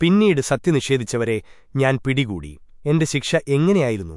പിന്നീട് സത്യനിഷേധിച്ചവരെ ഞാൻ പിടികൂടി. എന്റെ ശിക്ഷ എങ്ങനെയായിരുന്നു?